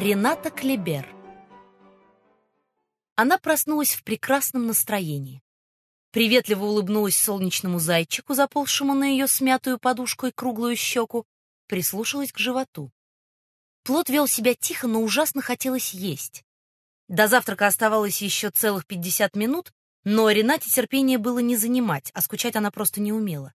Рената Клебер. Она проснулась в прекрасном настроении. Приветливо улыбнулась солнечному зайчику, заползшему на ее смятую подушку и круглую щеку, прислушалась к животу. Плод вел себя тихо, но ужасно хотелось есть. До завтрака оставалось еще целых 50 минут, но Ренате терпение было не занимать, а скучать она просто не умела.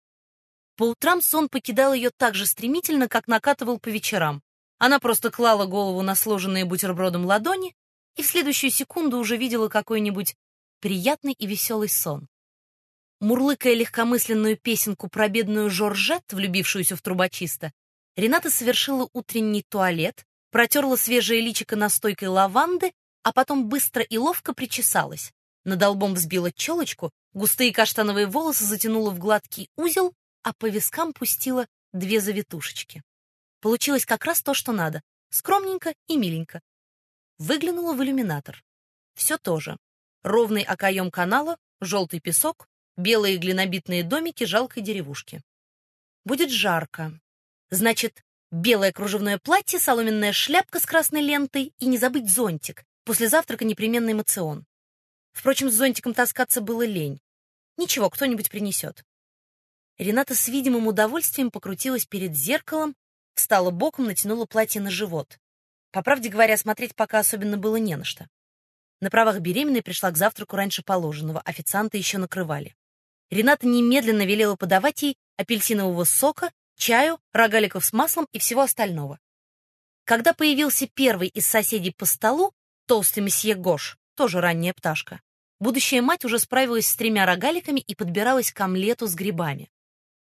По утрам сон покидал ее так же стремительно, как накатывал по вечерам. Она просто клала голову на сложенные бутербродом ладони и в следующую секунду уже видела какой-нибудь приятный и веселый сон. Мурлыкая легкомысленную песенку про бедную Жоржет, влюбившуюся в трубочиста, Рената совершила утренний туалет, протерла свежее личико настойкой лаванды, а потом быстро и ловко причесалась. Над лбом взбила челочку, густые каштановые волосы затянула в гладкий узел, а по вискам пустила две завитушечки. Получилось как раз то, что надо. Скромненько и миленько. Выглянула в иллюминатор. Все то же. Ровный окоем канала, желтый песок, белые глинобитные домики жалкой деревушки. Будет жарко. Значит, белое кружевное платье, соломенная шляпка с красной лентой и не забыть зонтик. После завтрака непременный мацион. Впрочем, с зонтиком таскаться было лень. Ничего, кто-нибудь принесет. Рената с видимым удовольствием покрутилась перед зеркалом, встала боком, натянула платье на живот. По правде говоря, смотреть пока особенно было не на что. На правах беременной пришла к завтраку раньше положенного, официанты еще накрывали. Рената немедленно велела подавать ей апельсинового сока, чаю, рогаликов с маслом и всего остального. Когда появился первый из соседей по столу, толстый месье Гош, тоже ранняя пташка, будущая мать уже справилась с тремя рогаликами и подбиралась к омлету с грибами.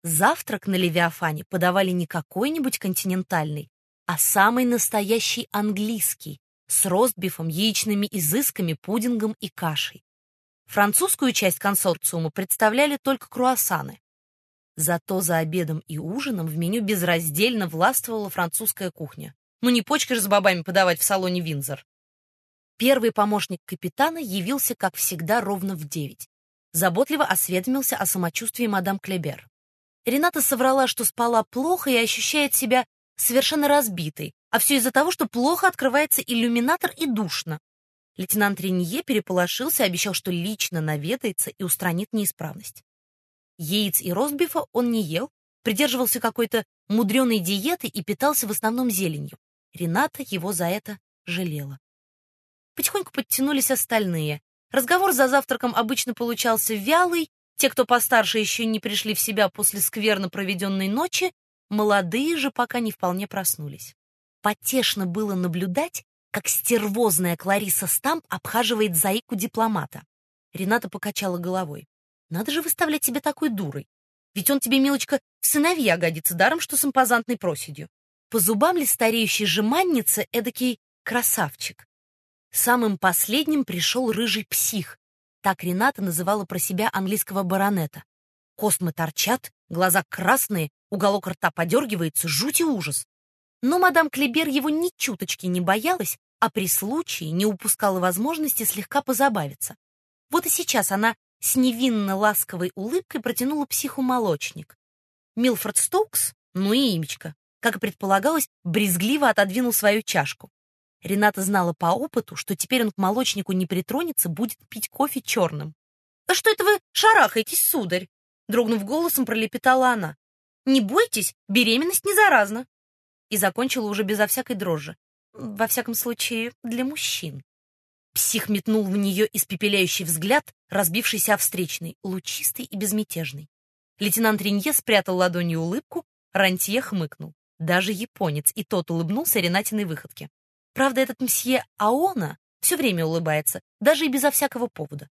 Завтрак на Левиафане подавали не какой-нибудь континентальный, а самый настоящий английский, с ростбифом, яичными изысками, пудингом и кашей. Французскую часть консорциума представляли только круассаны. Зато за обедом и ужином в меню безраздельно властвовала французская кухня. Ну не почкой же с бобами подавать в салоне Винзор. Первый помощник капитана явился, как всегда, ровно в девять. Заботливо осведомился о самочувствии мадам Клебер. Рената соврала, что спала плохо и ощущает себя совершенно разбитой, а все из-за того, что плохо открывается иллюминатор и душно. Лейтенант Ренье переполошился, обещал, что лично наведается и устранит неисправность. Яиц и ростбифа он не ел, придерживался какой-то мудреной диеты и питался в основном зеленью. Рената его за это жалела. Потихоньку подтянулись остальные. Разговор за завтраком обычно получался вялый, те, кто постарше, еще не пришли в себя после скверно проведенной ночи, молодые же пока не вполне проснулись. Потешно было наблюдать, как стервозная Клариса Стамп обхаживает заику дипломата. Рената покачала головой. Надо же выставлять себя такой дурой. Ведь он тебе, милочка, в сыновья годится даром, что с импозантной проседью. По зубам ли стареющей жеманницы эдакий красавчик? Самым последним пришел рыжий псих, так Рената называла про себя английского баронета. Космы торчат, глаза красные, уголок рта подергивается, жуть и ужас. Но мадам Клебер его ни чуточки не боялась, а при случае не упускала возможности слегка позабавиться. Вот и сейчас она с невинно ласковой улыбкой протянула психу молочник. Милфорд Стоукс, ну и имечко, как и предполагалось, брезгливо отодвинул свою чашку. Рената знала по опыту, что теперь он к молочнику не притронется, будет пить кофе черным. «А что это вы шарахаетесь, сударь?» Дрогнув голосом, пролепетала она. «Не бойтесь, беременность не заразна». И закончила уже безо всякой дрожи. Во всяком случае, для мужчин. Псих метнул в нее испепеляющий взгляд, разбившийся о встречный, лучистый и безмятежный. Лейтенант Ренье спрятал ладонью улыбку, Рантье хмыкнул. Даже японец, и тот улыбнулся Ренатиной выходке. Правда, этот мсье Аона все время улыбается, даже и безо всякого повода.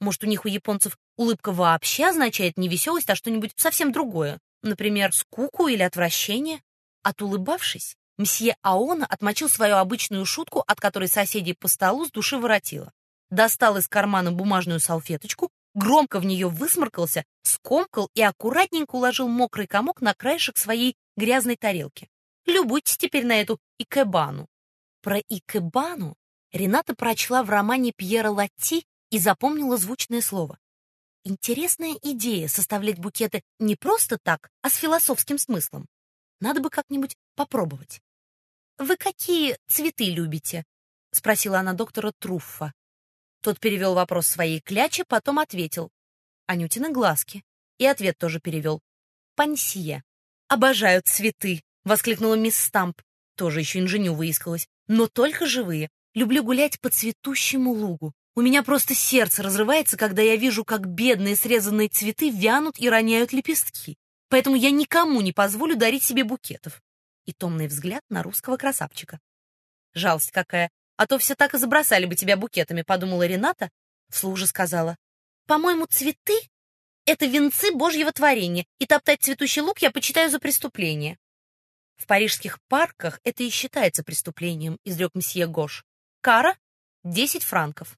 Может, у них у японцев улыбка вообще означает не веселость, а что-нибудь совсем другое, например, скуку или отвращение? Отулыбавшись, мсье Аона отмочил свою обычную шутку, от которой соседей по столу с души воротило. Достал из кармана бумажную салфеточку, громко в нее высморкался, скомкал и аккуратненько уложил мокрый комок на краешек своей грязной тарелки. Любуйтесь теперь на эту икебану. Про икебану Рената прочла в романе Пьера Латти и запомнила звучное слово. Интересная идея составлять букеты не просто так, а с философским смыслом. Надо бы как-нибудь попробовать. вы какие цветы любите?» — спросила она доктора Труффа. Тот перевел вопрос своей кляче, потом ответил. Анютины глазки. И ответ тоже перевел. «Пансье». «Обожаю цветы!» — воскликнула мисс Стамп. Тоже еще инженю выискалась. «Но только живые. Люблю гулять по цветущему лугу. У меня просто сердце разрывается, когда я вижу, как бедные срезанные цветы вянут и роняют лепестки. Поэтому я никому не позволю дарить себе букетов. И томный взгляд на русского красавчика. Жалость какая. А то все так и забросали бы тебя букетами, подумала Рената. Вслух же сказала. По-моему, цветы — это венцы божьего творения, и топтать цветущий лук я почитаю за преступление. В парижских парках это и считается преступлением, изрек мсье Гош. Кара — десять франков.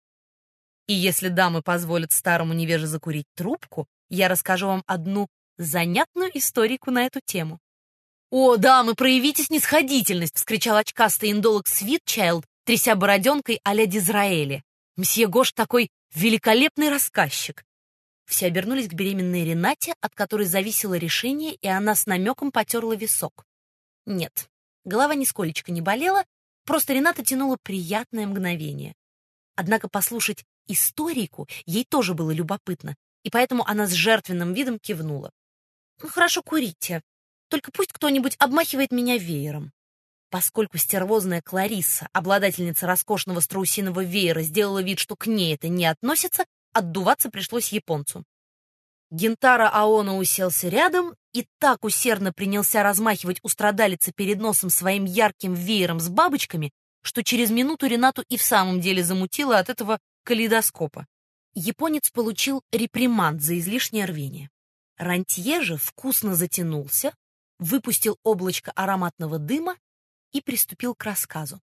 И если дамы позволят старому невеже закурить трубку, я расскажу вам одну занятную историку на эту тему. «О, дамы, проявите снисходительность!» — вскричал очкастый индолог Свитчайлд, тряся бороденкой а-ля Дизраэли. «Мсье Гош такой великолепный рассказчик!» Все обернулись к беременной Ренате, от которой зависело решение, и она с намеком потерла висок. Нет, голова нисколечко не болела, просто Рената тянула приятное мгновение. Однако послушать историку ей тоже было любопытно, и поэтому она с жертвенным видом кивнула. «Ну, хорошо, курите. Только пусть кто-нибудь обмахивает меня веером». Поскольку стервозная Кларисса, обладательница роскошного страусиного веера, сделала вид, что к ней это не относится, отдуваться пришлось японцу. Гентара Аона уселся рядом и так усердно принялся размахивать у страдалицы перед носом своим ярким веером с бабочками, что через минуту Ренату и в самом деле замутило от этого калейдоскопа. Японец получил реприманд за излишнее рвение. Рантье же вкусно затянулся, выпустил облачко ароматного дыма и приступил к рассказу.